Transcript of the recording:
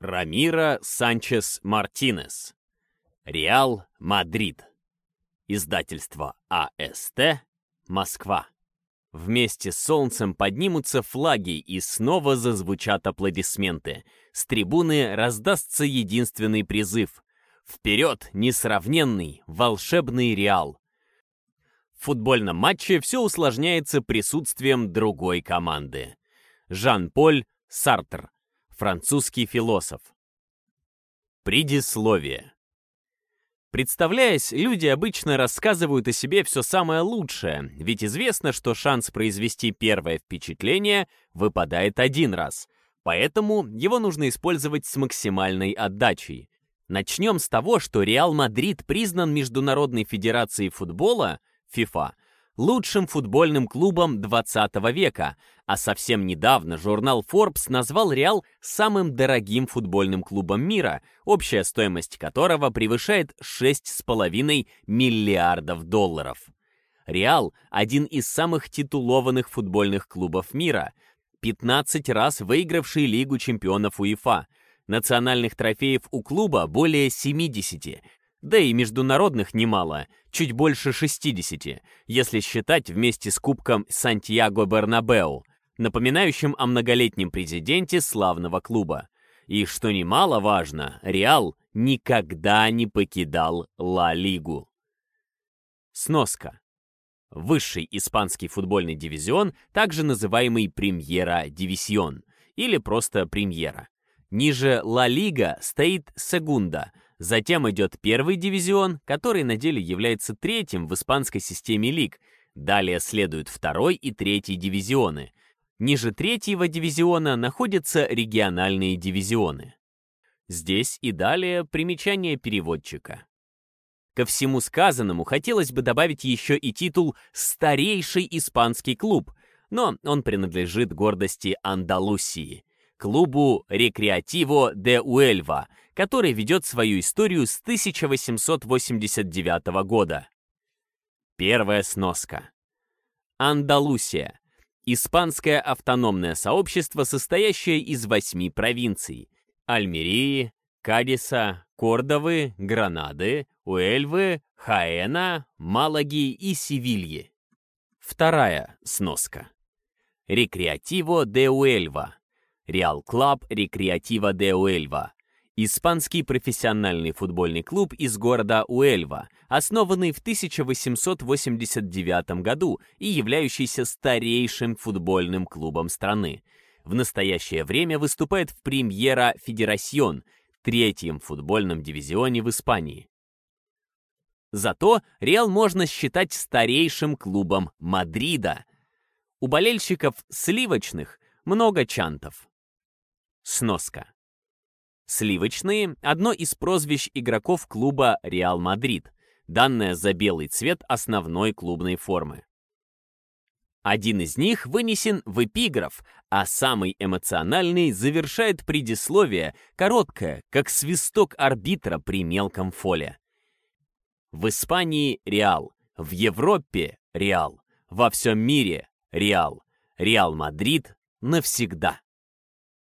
Рамиро Санчес Мартинес. Реал Мадрид. Издательство АСТ. Москва. Вместе с солнцем поднимутся флаги и снова зазвучат аплодисменты. С трибуны раздастся единственный призыв. Вперед, несравненный, волшебный Реал. В футбольном матче все усложняется присутствием другой команды. Жан-Поль Сартр, французский философ. Предисловие. Представляясь, люди обычно рассказывают о себе все самое лучшее, ведь известно, что шанс произвести первое впечатление выпадает один раз, поэтому его нужно использовать с максимальной отдачей. Начнем с того, что Реал Мадрид признан Международной Федерацией Футбола, FIFA, лучшим футбольным клубом 20 века, а совсем недавно журнал Forbes назвал Реал самым дорогим футбольным клубом мира, общая стоимость которого превышает 6,5 миллиардов долларов. Реал – один из самых титулованных футбольных клубов мира, 15 раз выигравший Лигу чемпионов УЕФА. Национальных трофеев у клуба более 70, да и международных немало, чуть больше 60, если считать вместе с кубком Сантьяго Бернабеу, напоминающим о многолетнем президенте славного клуба. И что немаловажно, Реал никогда не покидал Ла Лигу. Сноска. Высший испанский футбольный дивизион, также называемый Премьера Дивисион, или просто Премьера. Ниже Ла Лига стоит Сегунда – Затем идет первый дивизион, который на деле является третьим в испанской системе лиг. Далее следуют второй и третий дивизионы. Ниже третьего дивизиона находятся региональные дивизионы. Здесь и далее примечание переводчика. Ко всему сказанному хотелось бы добавить еще и титул «Старейший испанский клуб», но он принадлежит гордости Андалусии, клубу «Рекреативо де Уэльва», который ведет свою историю с 1889 года. Первая сноска. Андалусия. Испанское автономное сообщество, состоящее из восьми провинций. Альмерии, Кадиса, Кордовы, Гранады, Уэльвы, Хаэна, Малаги и Севильи. Вторая сноска. Рекреативо де Уэльва. Реал Клаб Рекреативо де Уэльва. Испанский профессиональный футбольный клуб из города Уэльва, основанный в 1889 году и являющийся старейшим футбольным клубом страны. В настоящее время выступает в Премьера Федерасьон, третьем футбольном дивизионе в Испании. Зато Реал можно считать старейшим клубом Мадрида. У болельщиков сливочных много чантов. Сноска. Сливочные – одно из прозвищ игроков клуба «Реал Мадрид», данное за белый цвет основной клубной формы. Один из них вынесен в эпиграф, а самый эмоциональный завершает предисловие, короткое, как свисток арбитра при мелком фоле. В Испании – Реал, в Европе – Реал, во всем мире – Реал, Реал Мадрид навсегда.